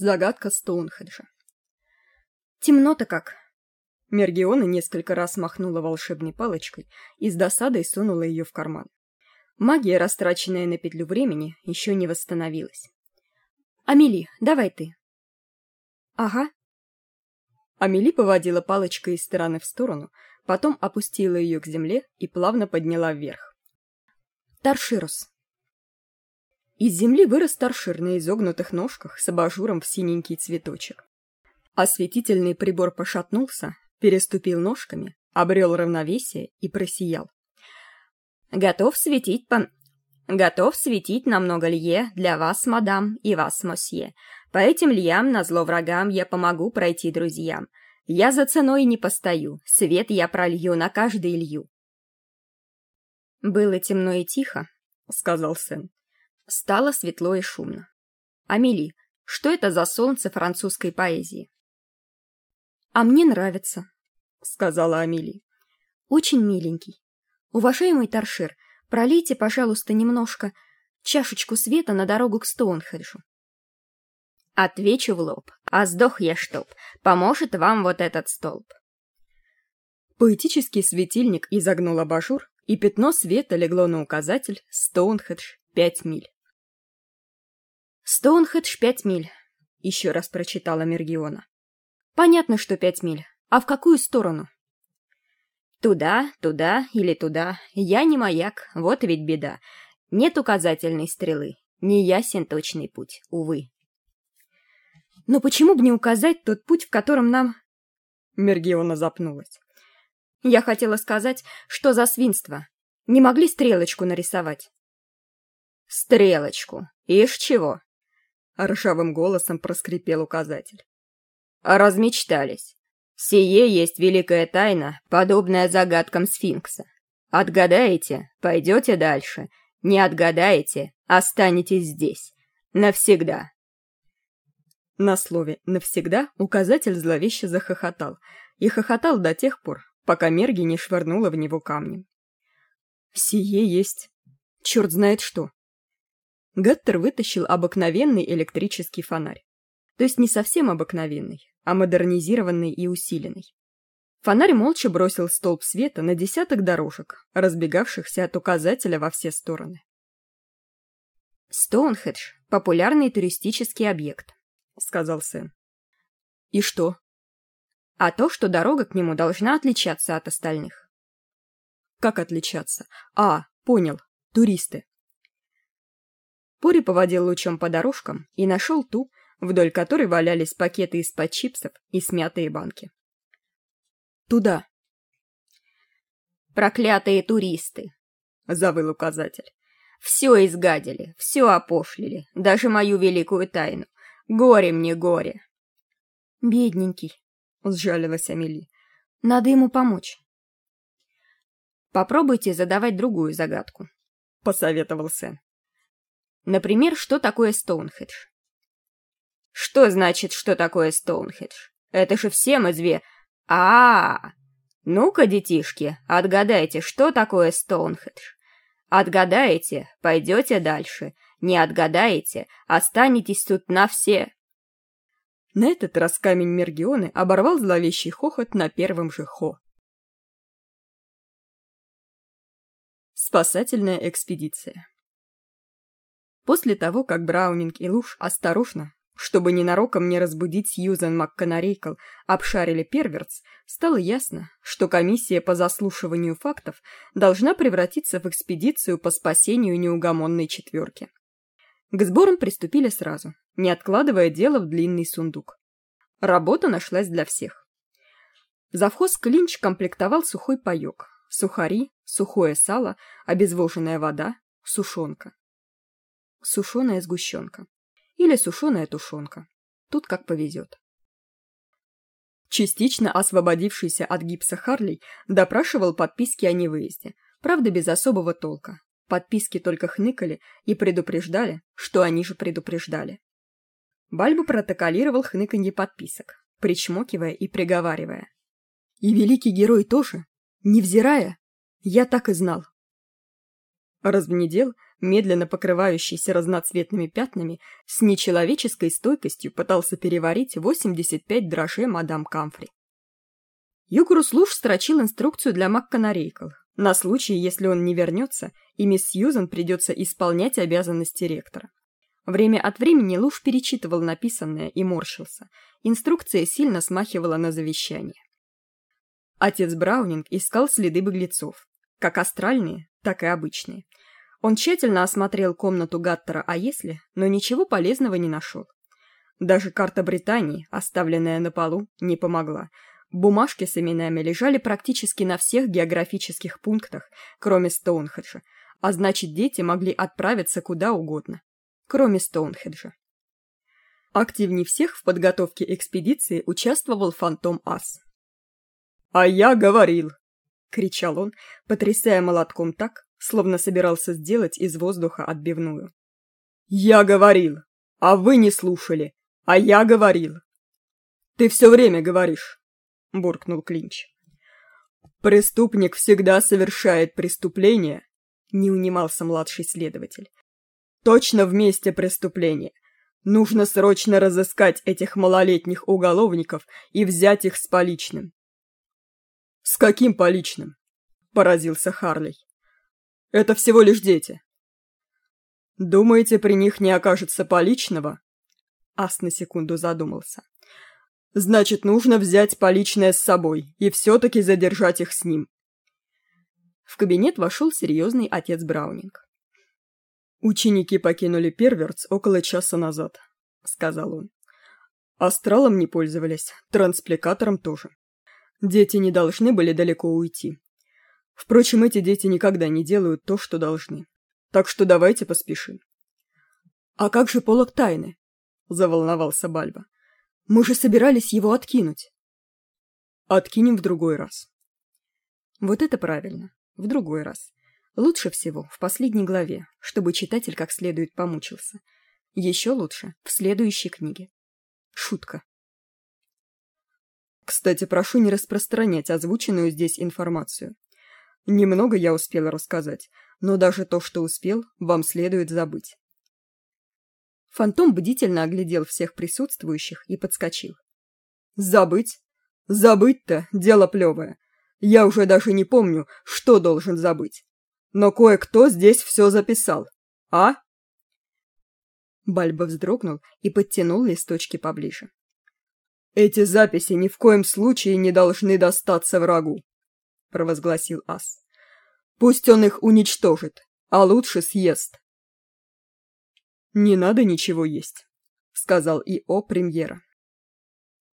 Загадка Стоунхеджа. Темно-то как. Мергиона несколько раз махнула волшебной палочкой и с досадой сунула ее в карман. Магия, растраченная на петлю времени, еще не восстановилась. «Амели, давай ты». «Ага». Амели поводила палочкой из стороны в сторону, потом опустила ее к земле и плавно подняла вверх. «Тарширус». Из земли вырос торшир на изогнутых ножках с абажуром в синенький цветочек. Осветительный прибор пошатнулся, переступил ножками, обрел равновесие и просиял. «Готов светить по... Готов светить на много лье для вас, мадам, и вас, мосье. По этим льям, на зло врагам, я помогу пройти друзьям. Я за ценой не постою, свет я пролью на каждый илью». «Было темно и тихо», — сказал Сен. Стало светло и шумно. Амели, что это за солнце французской поэзии? А мне нравится, сказала Амели. Очень миленький. Уважаемый Торшир, пролейте, пожалуйста, немножко чашечку света на дорогу к Стоунхеджу. Отвечу в лоб. А сдох я чтоб. Поможет вам вот этот столб. Поэтический светильник изогнул абажур, и пятно света легло на указатель «Стоунхедж. Пять миль». «Стоунхедж пять миль», — еще раз прочитала Мергиона. «Понятно, что пять миль. А в какую сторону?» «Туда, туда или туда. Я не маяк, вот ведь беда. Нет указательной стрелы. Не ясен точный путь, увы». «Но почему бы не указать тот путь, в котором нам...» Мергиона запнулась. «Я хотела сказать, что за свинство. Не могли стрелочку нарисовать?» «Стрелочку. Ишь чего?» Ржавым голосом проскрипел указатель. Размечтались. Сие есть великая тайна, подобная загадкам сфинкса. Отгадаете — пойдете дальше. Не отгадаете — останетесь здесь. Навсегда. На слове «навсегда» указатель зловеще захохотал, и хохотал до тех пор, пока Мерги не швырнула в него камнем. «Сие есть. Черт знает что. Гаттер вытащил обыкновенный электрический фонарь. То есть не совсем обыкновенный, а модернизированный и усиленный. Фонарь молча бросил столб света на десяток дорожек, разбегавшихся от указателя во все стороны. «Стоунхедж — популярный туристический объект», — сказал сын. «И что?» «А то, что дорога к нему должна отличаться от остальных». «Как отличаться? А, понял, туристы. Пори поводил лучом по дорожкам и нашел ту, вдоль которой валялись пакеты из-под чипсов и смятые банки. «Туда!» «Проклятые туристы!» — завыл указатель. «Все изгадили, все опошлили, даже мою великую тайну. Горе мне, горе!» «Бедненький!» — сжалилась Амели. «Надо ему помочь». «Попробуйте задавать другую загадку», — посоветовал Сэн. Например, что такое Стоунхедж? Что значит, что такое Стоунхедж? Это же всем изве... а, -а, -а. Ну-ка, детишки, отгадайте, что такое Стоунхедж. Отгадаете, пойдете дальше. Не отгадаете, останетесь тут на все. На этот раз камень Мергионы оборвал зловещий хохот на первом же хо. Спасательная экспедиция После того, как Браунинг и Луш осторожно, чтобы ненароком не разбудить Сьюзен МакКонарейкл, обшарили Первертс, стало ясно, что комиссия по заслушиванию фактов должна превратиться в экспедицию по спасению неугомонной четверки. К сборам приступили сразу, не откладывая дело в длинный сундук. Работа нашлась для всех. Завхоз Клинч комплектовал сухой паёк, сухари, сухое сало, обезвоженная вода, сушонка сушеная сгущенка. Или сушеная тушенка. Тут как повезет. Частично освободившийся от гипса Харлей допрашивал подписки о невыезде, правда без особого толка. Подписки только хныкали и предупреждали, что они же предупреждали. Бальбу протоколировал хныканье подписок, причмокивая и приговаривая. И великий герой тоже, невзирая, я так и знал. Развнедел, медленно покрывающийся разноцветными пятнами, с нечеловеческой стойкостью пытался переварить 85 дрожжей мадам Камфри. Югрус Луж строчил инструкцию для МакКонарейкл, на случай, если он не вернется, и мисс Сьюзан придется исполнять обязанности ректора. Время от времени Луж перечитывал написанное и морщился. Инструкция сильно смахивала на завещание. Отец Браунинг искал следы беглецов, как астральные, так и обычные. Он тщательно осмотрел комнату Гаттера «А если?», но ничего полезного не нашел. Даже карта Британии, оставленная на полу, не помогла. Бумажки с именами лежали практически на всех географических пунктах, кроме Стоунхеджа, а значит, дети могли отправиться куда угодно, кроме Стоунхеджа. Активнее всех в подготовке экспедиции участвовал Фантом Ас. «А я говорил!» — кричал он, потрясая молотком так, словно собирался сделать из воздуха отбивную. «Я говорил, а вы не слушали, а я говорил!» «Ты все время говоришь!» — буркнул Клинч. «Преступник всегда совершает преступление», — не унимался младший следователь. «Точно в месте преступления. Нужно срочно разыскать этих малолетних уголовников и взять их с поличным». «С каким поличным?» — поразился Харлей. Это всего лишь дети. Думаете, при них не окажется поличного? Ас на секунду задумался. Значит, нужно взять поличное с собой и все-таки задержать их с ним. В кабинет вошел серьезный отец Браунинг. «Ученики покинули Первертс около часа назад», — сказал он. «Астралом не пользовались, транспликатором тоже. Дети не должны были далеко уйти. Впрочем, эти дети никогда не делают то, что должны. Так что давайте поспешим. «А как же полок тайны?» — заволновался Бальба. «Мы же собирались его откинуть». «Откинем в другой раз». Вот это правильно. В другой раз. Лучше всего в последней главе, чтобы читатель как следует помучился. Еще лучше в следующей книге. Шутка. Кстати, прошу не распространять озвученную здесь информацию. Немного я успела рассказать, но даже то, что успел, вам следует забыть. Фантом бдительно оглядел всех присутствующих и подскочил. «Забыть? Забыть-то дело плевое. Я уже даже не помню, что должен забыть. Но кое-кто здесь все записал. А?» Бальба вздрогнул и подтянул листочки поближе. «Эти записи ни в коем случае не должны достаться врагу. — провозгласил Ас. «Пусть он их уничтожит, а лучше съест». «Не надо ничего есть», — сказал И.О. премьера.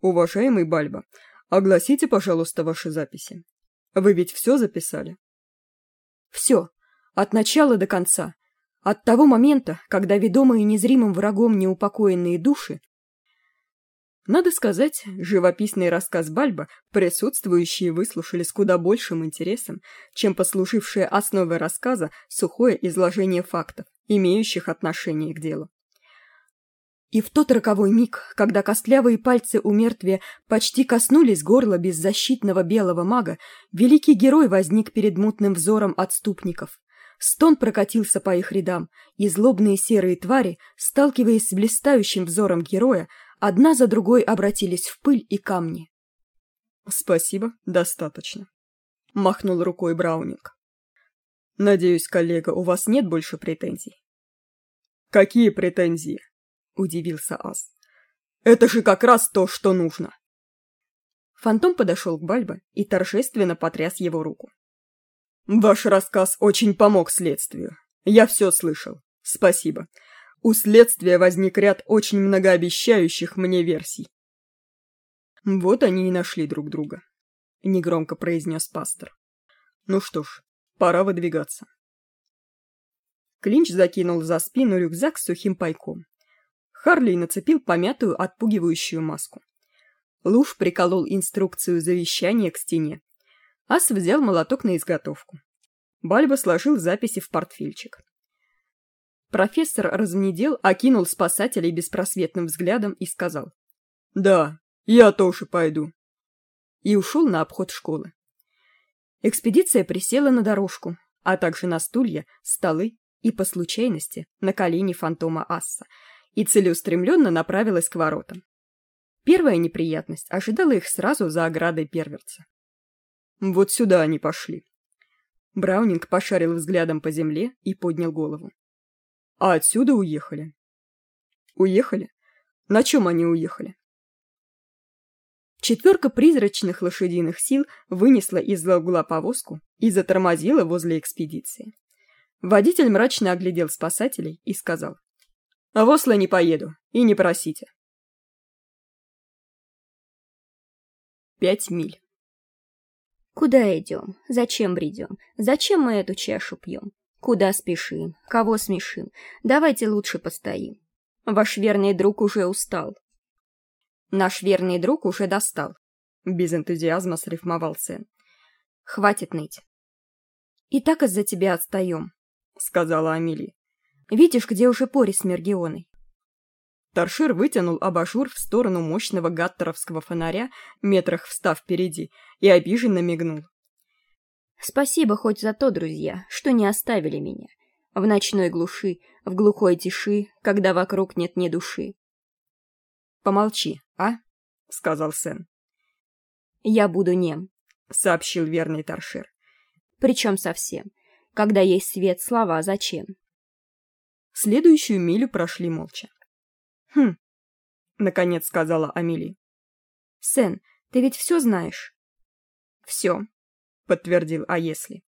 «Уважаемый Бальба, огласите, пожалуйста, ваши записи. Вы ведь все записали?» «Все, от начала до конца. От того момента, когда ведомые незримым врагом неупокоенные души надо сказать, живописный рассказ Бальба присутствующие выслушали с куда большим интересом, чем послужившее основой рассказа сухое изложение фактов, имеющих отношение к делу. И в тот роковой миг, когда костлявые пальцы у мертвия почти коснулись горла беззащитного белого мага, великий герой возник перед мутным взором отступников. Стон прокатился по их рядам, и злобные серые твари, сталкиваясь с блистающим взором героя, одна за другой обратились в пыль и камни. «Спасибо, достаточно», — махнул рукой Браунинг. «Надеюсь, коллега, у вас нет больше претензий?» «Какие претензии?» — удивился Ас. «Это же как раз то, что нужно!» Фантом подошел к Бальбо и торжественно потряс его руку. «Ваш рассказ очень помог следствию. Я все слышал. Спасибо. У следствия возник ряд очень многообещающих мне версий. Вот они и нашли друг друга, — негромко произнес пастор. Ну что ж, пора выдвигаться. Клинч закинул за спину рюкзак с сухим пайком. Харли нацепил помятую отпугивающую маску. Луж приколол инструкцию завещания к стене. Ас взял молоток на изготовку. Бальба сложил записи в портфельчик. Профессор размнедел, окинул спасателей беспросветным взглядом и сказал. «Да, я тоже пойду». И ушел на обход школы. Экспедиция присела на дорожку, а также на стулья, столы и по случайности на колени фантома Асса и целеустремленно направилась к воротам. Первая неприятность ожидала их сразу за оградой перверца. Вот сюда они пошли. Браунинг пошарил взглядом по земле и поднял голову. А отсюда уехали. Уехали? На чем они уехали? Четверка призрачных лошадиных сил вынесла из-за угла повозку и затормозила возле экспедиции. Водитель мрачно оглядел спасателей и сказал. «В Осло не поеду, и не просите». Пять миль. Куда идем? Зачем бредем? Зачем мы эту чашу пьем? Куда спешим? Кого смешим? Давайте лучше постоим. Ваш верный друг уже устал. Наш верный друг уже достал. Без энтузиазма срифмовал Сен. Хватит ныть. И так из-за тебя отстаем, сказала Амели. Видишь, где уже Пори с Мергионой? Торшир вытянул абажур в сторону мощного гаттеровского фонаря, метрах встав впереди, и обиженно мигнул. Спасибо хоть за то, друзья, что не оставили меня. В ночной глуши, в глухой тиши, когда вокруг нет ни души. Помолчи, а? — сказал Сен. «Я буду нем», — сообщил верный торшер. «Причем совсем. Когда есть свет, слова зачем?» Следующую милю прошли молча. «Хм», — наконец сказала Амели. «Сен, ты ведь все знаешь?» «Все», — подтвердил «А если?»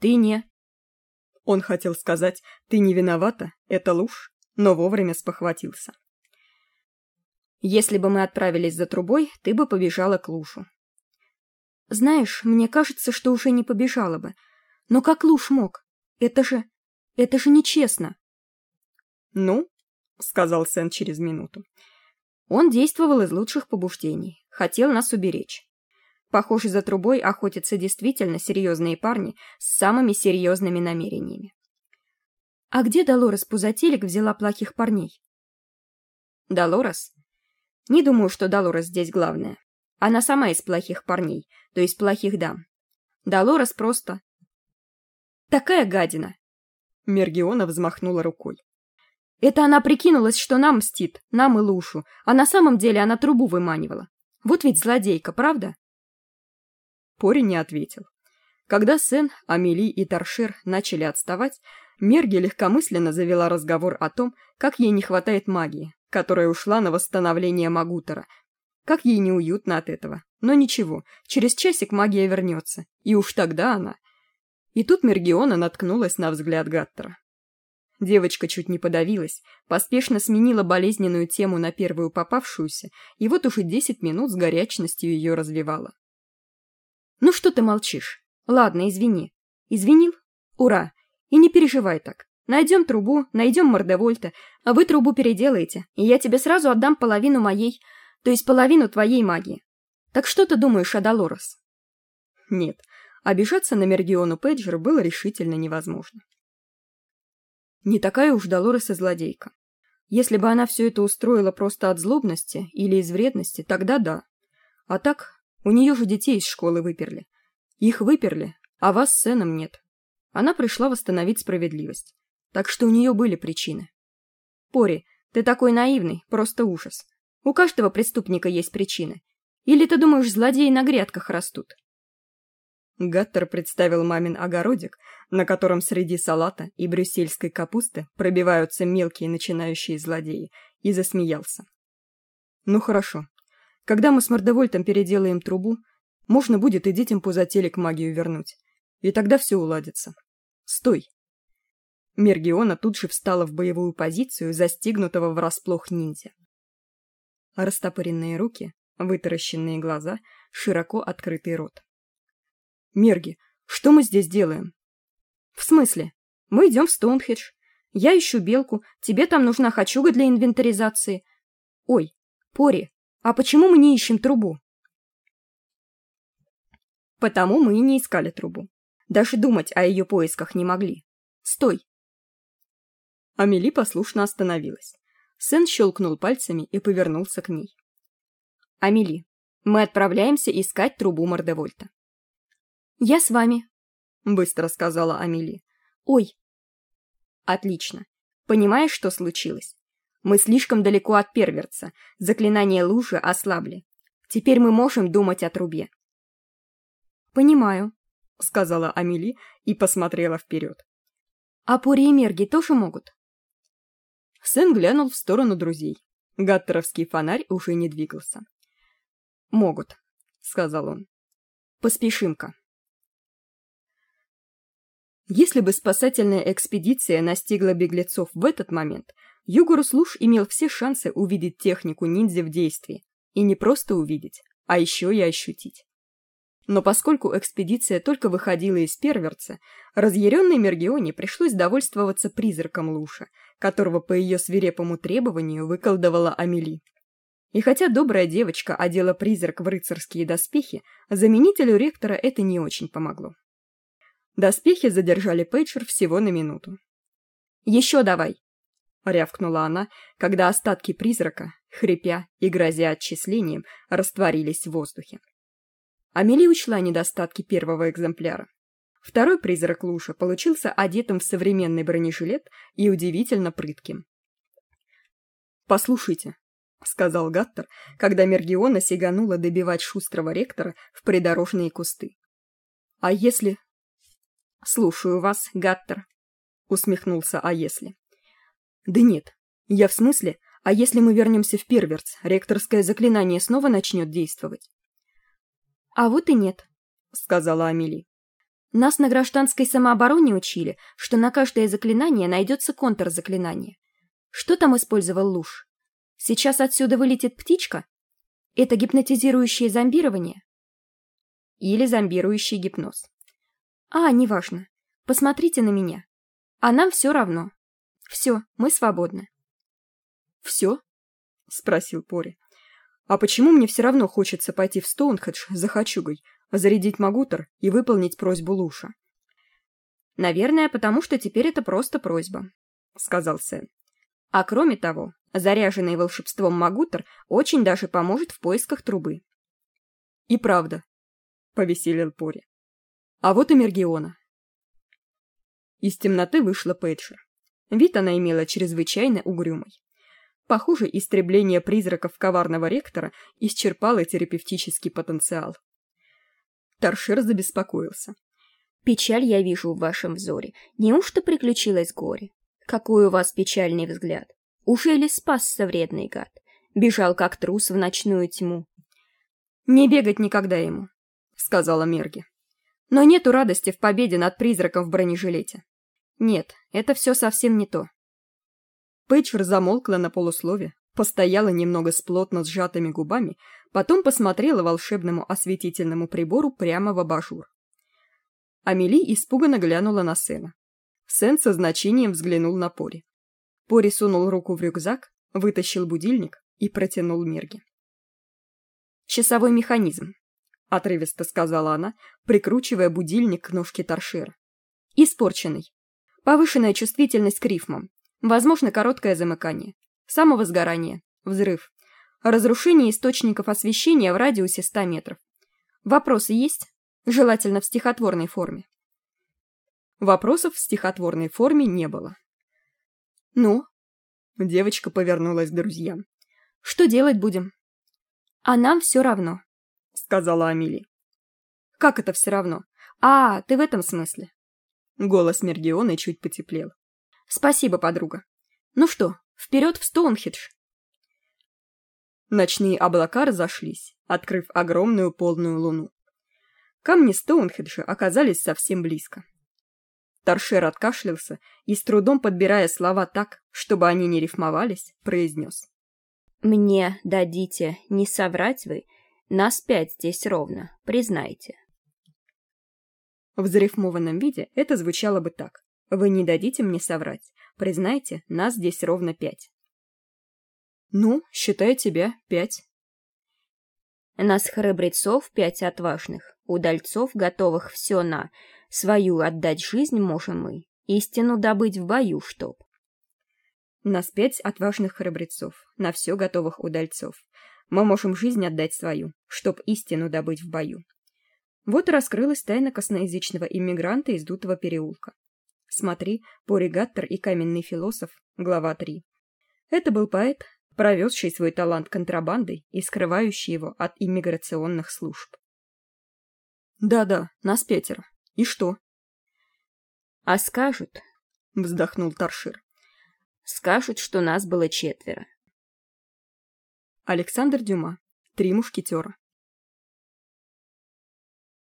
«Ты не...» Он хотел сказать «ты не виновата, это ложь», но вовремя спохватился. Если бы мы отправились за трубой, ты бы побежала к лушу. Знаешь, мне кажется, что уже не побежала бы. Но как луж мог? Это же... это же нечестно. Ну, сказал Сен через минуту. Он действовал из лучших побуждений. Хотел нас уберечь. Похоже, за трубой охотятся действительно серьезные парни с самыми серьезными намерениями. А где Долорес Пузателик взяла плохих парней? Долорес? Не думаю, что Долорес здесь главное. Она сама из плохих парней, то есть плохих дам. Долорес просто... Такая гадина. Мергиона взмахнула рукой. Это она прикинулась, что нам мстит, нам и Лушу, а на самом деле она трубу выманивала. Вот ведь злодейка, правда? Пори не ответил. Когда Сен, Амели и Торшер начали отставать, Мерги легкомысленно завела разговор о том, как ей не хватает магии, которая ушла на восстановление Магутера. Как ей неуютно от этого. Но ничего, через часик магия вернется, и уж тогда она... И тут Мергиона наткнулась на взгляд Гаттера. Девочка чуть не подавилась, поспешно сменила болезненную тему на первую попавшуюся, и вот уже десять минут с горячностью ее развивала. «Ну что ты молчишь? Ладно, извини. Извинил? Ура! И не переживай так. Найдем трубу, найдем мордевольта, а вы трубу переделаете, и я тебе сразу отдам половину моей, то есть половину твоей магии. Так что ты думаешь о Долорес? Нет, обижаться на Мергиону Пейджер было решительно невозможно. Не такая уж Долорес и злодейка. Если бы она все это устроила просто от злобности или из вредности, тогда да. А так, у нее же детей из школы выперли. Их выперли, а вас с Сеном нет. Она пришла восстановить справедливость. Так что у нее были причины. Пори, ты такой наивный, просто ужас. У каждого преступника есть причины. Или ты думаешь, злодеи на грядках растут? Гаттер представил мамин огородик, на котором среди салата и брюссельской капусты пробиваются мелкие начинающие злодеи, и засмеялся. Ну хорошо. Когда мы с Мордовольтом переделаем трубу, можно будет и детям пузателек магию вернуть. И тогда все уладится. Стой! Мергиона тут же встала в боевую позицию застигнутого врасплох ниндзя. Растопыренные руки, вытаращенные глаза, широко открытый рот. «Мерги, что мы здесь делаем?» «В смысле? Мы идем в Стоунхедж. Я ищу белку, тебе там нужна хачуга для инвентаризации. Ой, Пори, а почему мы не ищем трубу?» «Потому мы и не искали трубу. Даже думать о ее поисках не могли. Стой, Амели послушно остановилась. Сэн щелкнул пальцами и повернулся к ней. «Амели, мы отправляемся искать трубу Мордевольта». «Я с вами», — быстро сказала Амели. «Ой». Отлично. Понимаешь, что случилось? Мы слишком далеко от перверца. Заклинания лужи ослабли. Теперь мы можем думать о трубе. Понимаю, сказала Амели и посмотрела вперед. А Пори и Мерги тоже могут? Сэн глянул в сторону друзей. Гаттеровский фонарь уже не двигался. «Могут», — сказал он. «Поспешим-ка». Если бы спасательная экспедиция настигла беглецов в этот момент, Югурус Луш имел все шансы увидеть технику ниндзя в действии. И не просто увидеть, а еще и ощутить. Но поскольку экспедиция только выходила из перверца, разъяренной Мергионе пришлось довольствоваться призраком Луша, которого по ее свирепому требованию выколдовала Амели. И хотя добрая девочка одела призрак в рыцарские доспехи, заменителю ректора это не очень помогло. Доспехи задержали Пейджер всего на минуту. «Еще давай!» — рявкнула она, когда остатки призрака, хрипя и грозя отчислением, растворились в воздухе. Амели учла недостатки первого экземпляра. Второй призрак Луша получился одетым в современный бронежилет и удивительно прытким. «Послушайте», — сказал Гаттер, когда Мергиона сиганула добивать шустрого ректора в придорожные кусты. «А если...» «Слушаю вас, Гаттер», — усмехнулся «А если...» «Да нет, я в смысле, а если мы вернемся в Перверц, ректорское заклинание снова начнет действовать?» «А вот и нет», — сказала Амели. «Нас на гражданской самообороне учили, что на каждое заклинание найдется контрзаклинание. Что там использовал Луж? Сейчас отсюда вылетит птичка? Это гипнотизирующее зомбирование?» «Или зомбирующий гипноз». «А, неважно. Посмотрите на меня. А нам все равно. Все, мы свободны». «Все?» — спросил Пори. А почему мне все равно хочется пойти в Стоунхедж за Хачугой, зарядить Магутер и выполнить просьбу Луша? «Наверное, потому что теперь это просто просьба», — сказал Сэн. «А кроме того, заряженный волшебством Магутер очень даже поможет в поисках трубы». «И правда», — повеселил Пори. «А вот и Мергиона». Из темноты вышла Пейджер. Вид она имела чрезвычайно угрюмый. Похоже, истребление призраков коварного ректора исчерпало терапевтический потенциал. Торшер забеспокоился. «Печаль я вижу в вашем взоре. Неужто приключилось горе? Какой у вас печальный взгляд? Уже ли спасся вредный гад? Бежал как трус в ночную тьму?» «Не бегать никогда ему», — сказала Мерги. «Но нету радости в победе над призраком в бронежилете. Нет, это все совсем не то. Пейджер замолкла на полуслове, постояла немного с плотно сжатыми губами, потом посмотрела волшебному осветительному прибору прямо в абажур. Амели испуганно глянула на Сена. Сен со значением взглянул на Пори. Пори сунул руку в рюкзак, вытащил будильник и протянул Мерге. «Часовой механизм», — отрывисто сказала она, прикручивая будильник к ножке торшера. «Испорченный. Повышенная чувствительность к рифмам. Возможно короткое замыкание. Самовозгорание. Взрыв. Разрушение источников освещения в радиусе 100 метров. Вопросы есть? Желательно в стихотворной форме. Вопросов в стихотворной форме не было. «Ну?» Девочка повернулась к друзьям. «Что делать будем?» «А нам все равно», — сказала Амели. «Как это все равно? А, ты в этом смысле?» Голос Мергионы чуть потеплел. Спасибо, подруга. Ну что, вперед в Стоунхедж. Ночные облака разошлись, открыв огромную полную луну. Камни Стоунхеджа оказались совсем близко. Торшер откашлялся и, с трудом подбирая слова так, чтобы они не рифмовались, произнес. «Мне дадите не соврать вы, нас пять здесь ровно, признайте». В зарифмованном виде это звучало бы так. Вы не дадите мне соврать. Признайте, нас здесь ровно пять. Ну, считай тебя пять. Нас храбрецов пять отважных, удальцов, готовых все на свою отдать жизнь можем мы, истину добыть в бою, чтоб. Нас пять отважных храбрецов, на все готовых удальцов. Мы можем жизнь отдать свою, чтоб истину добыть в бою. Вот и раскрылась тайна косноязычного иммигранта из Дутого переулка. Смотри, Поригаттер и каменный философ, глава 3. Это был поэт, провезший свой талант контрабандой и скрывающий его от иммиграционных служб. «Да-да, нас пятеро. И что?» «А скажут...» — вздохнул Торшир. «Скажут, что нас было четверо». Александр Дюма. Три мушкетера.